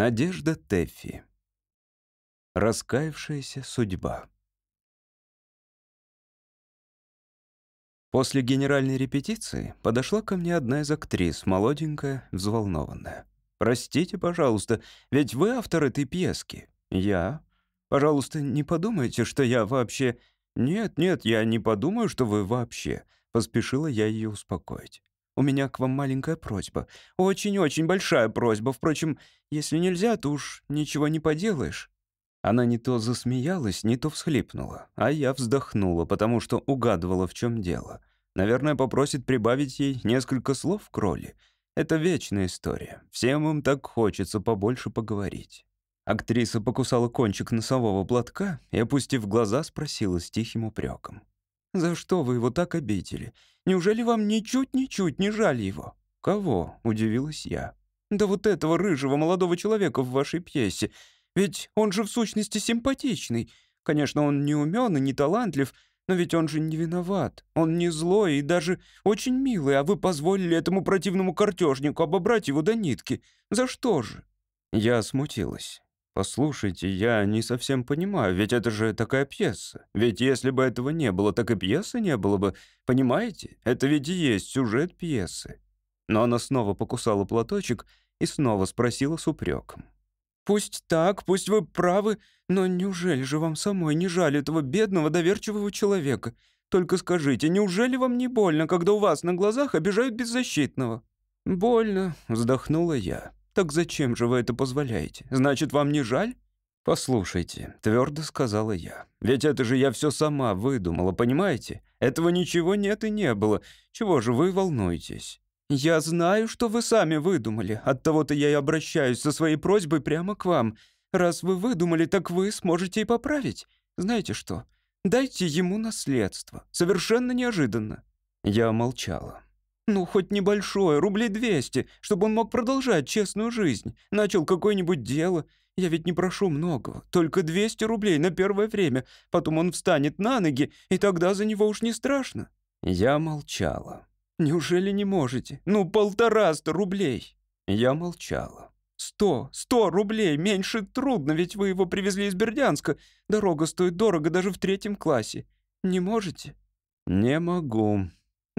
Надежда Тэффи. Раскаявшаяся судьба. После генеральной репетиции подошла ко мне одна из актрис, молоденькая, взволнованная. «Простите, пожалуйста, ведь вы автор этой пьески?» «Я?» «Пожалуйста, не подумайте, что я вообще...» «Нет, нет, я не подумаю, что вы вообще...» Поспешила я ее успокоить. У меня к вам маленькая просьба. Очень-очень большая просьба. Впрочем, если нельзя, то уж ничего не поделаешь». Она не то засмеялась, не то всхлипнула, а я вздохнула, потому что угадывала, в чем дело. Наверное, попросит прибавить ей несколько слов к роли. Это вечная история. Всем им так хочется побольше поговорить. Актриса покусала кончик носового платка и, опустив глаза, спросила с тихим упреком. «За что вы его так обидели? Неужели вам ничуть-ничуть не жаль его?» «Кого?» — удивилась я. «Да вот этого рыжего молодого человека в вашей пьесе. Ведь он же в сущности симпатичный. Конечно, он не умен и не талантлив, но ведь он же не виноват. Он не злой и даже очень милый, а вы позволили этому противному картежнику обобрать его до нитки. За что же?» Я смутилась. «Послушайте, я не совсем понимаю, ведь это же такая пьеса. Ведь если бы этого не было, так и пьесы не было бы. Понимаете? Это ведь и есть сюжет пьесы». Но она снова покусала платочек и снова спросила с упреком. «Пусть так, пусть вы правы, но неужели же вам самой не жаль этого бедного, доверчивого человека? Только скажите, неужели вам не больно, когда у вас на глазах обижают беззащитного?» «Больно», — вздохнула я. «Так зачем же вы это позволяете? Значит, вам не жаль?» «Послушайте», — твердо сказала я. «Ведь это же я все сама выдумала, понимаете? Этого ничего нет и не было. Чего же вы волнуетесь?» «Я знаю, что вы сами выдумали. Оттого-то я и обращаюсь со своей просьбой прямо к вам. Раз вы выдумали, так вы сможете и поправить. Знаете что? Дайте ему наследство. Совершенно неожиданно». Я молчала. Ну, хоть небольшое, рублей 200, чтобы он мог продолжать честную жизнь. Начал какое-нибудь дело. Я ведь не прошу многого, только 200 рублей на первое время. Потом он встанет на ноги, и тогда за него уж не страшно». Я молчала. «Неужели не можете? Ну, полтораста рублей!» Я молчала. «Сто, сто рублей! Меньше трудно, ведь вы его привезли из Бердянска. Дорога стоит дорого даже в третьем классе. Не можете?» «Не могу»,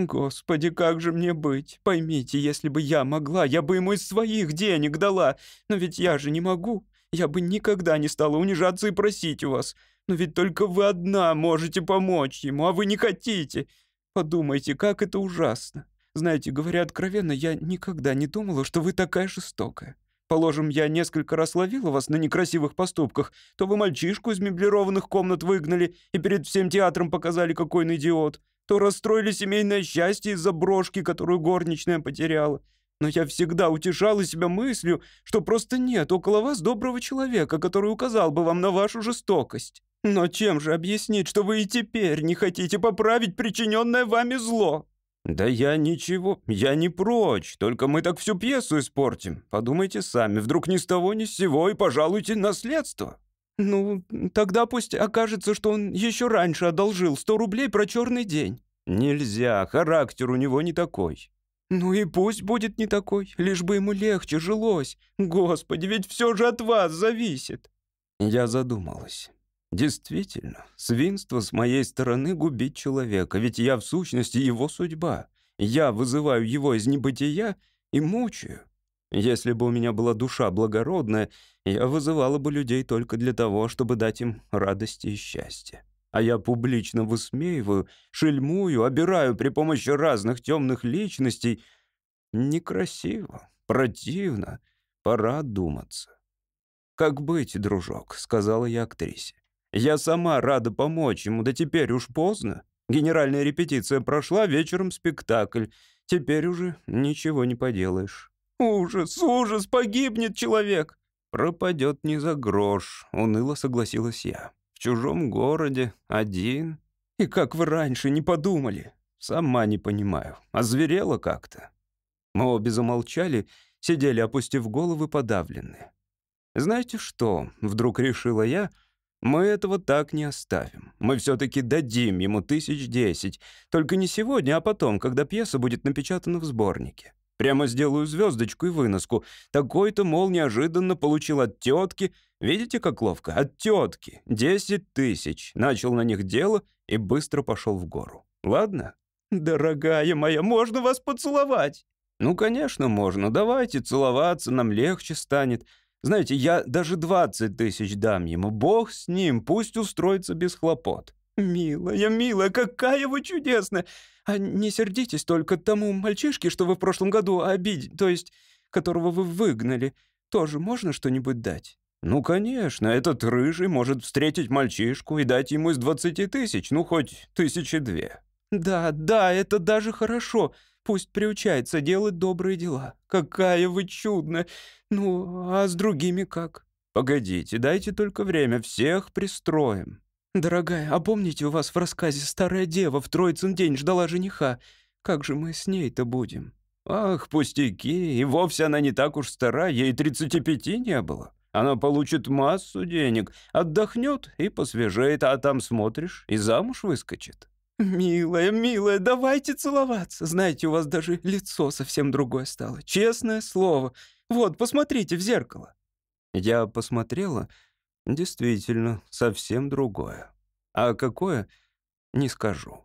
«Господи, как же мне быть? Поймите, если бы я могла, я бы ему из своих денег дала. Но ведь я же не могу. Я бы никогда не стала унижаться и просить у вас. Но ведь только вы одна можете помочь ему, а вы не хотите. Подумайте, как это ужасно. Знаете, говоря откровенно, я никогда не думала, что вы такая жестокая. Положим, я несколько раз ловила вас на некрасивых поступках, то вы мальчишку из меблированных комнат выгнали и перед всем театром показали, какой он идиот то расстроили семейное счастье из-за брошки, которую горничная потеряла. Но я всегда утешала себя мыслью, что просто нет около вас доброго человека, который указал бы вам на вашу жестокость. Но чем же объяснить, что вы и теперь не хотите поправить причиненное вами зло?» «Да я ничего, я не прочь, только мы так всю пьесу испортим. Подумайте сами, вдруг ни с того ни с сего и пожалуйте наследство». «Ну, тогда пусть окажется, что он еще раньше одолжил сто рублей про черный день». «Нельзя, характер у него не такой». «Ну и пусть будет не такой, лишь бы ему легче жилось. Господи, ведь все же от вас зависит». Я задумалась. Действительно, свинство с моей стороны губить человека, ведь я в сущности его судьба. Я вызываю его из небытия и мучаю. Если бы у меня была душа благородная, я вызывала бы людей только для того, чтобы дать им радости и счастье. А я публично высмеиваю, шельмую, обираю при помощи разных темных личностей. Некрасиво, противно, пора думаться. «Как быть, дружок?» — сказала я актрисе. «Я сама рада помочь ему, да теперь уж поздно. Генеральная репетиция прошла, вечером спектакль. Теперь уже ничего не поделаешь». «Ужас, ужас, погибнет человек!» «Пропадет не за грош», — уныло согласилась я. «В чужом городе, один. И как вы раньше не подумали?» «Сама не понимаю. Озверела как-то». Мы обе замолчали, сидели, опустив головы, подавленные. «Знаете что?» — вдруг решила я. «Мы этого так не оставим. Мы все-таки дадим ему тысяч десять. Только не сегодня, а потом, когда пьеса будет напечатана в сборнике. Прямо сделаю звездочку и выноску. Такой-то, мол, неожиданно получил от тетки. Видите, как ловко? От тетки. Десять тысяч. Начал на них дело и быстро пошел в гору. Ладно? «Дорогая моя, можно вас поцеловать?» «Ну, конечно, можно. Давайте целоваться, нам легче станет. Знаете, я даже 20 тысяч дам ему. Бог с ним, пусть устроится без хлопот». «Милая, милая, какая вы чудесная! А не сердитесь только тому мальчишке, что вы в прошлом году обидели, то есть которого вы выгнали. Тоже можно что-нибудь дать?» «Ну, конечно, этот рыжий может встретить мальчишку и дать ему из двадцати тысяч, ну, хоть тысячи две». «Да, да, это даже хорошо. Пусть приучается делать добрые дела. Какая вы чудная! Ну, а с другими как?» «Погодите, дайте только время, всех пристроим». «Дорогая, а помните, у вас в рассказе старая дева в Троицын день ждала жениха? Как же мы с ней-то будем?» «Ах, пустяки, и вовсе она не так уж стара, ей 35 не было. Она получит массу денег, отдохнет и посвежеет, а там смотришь, и замуж выскочит». «Милая, милая, давайте целоваться. Знаете, у вас даже лицо совсем другое стало. Честное слово. Вот, посмотрите в зеркало». Я посмотрела. Действительно, совсем другое. А какое — не скажу.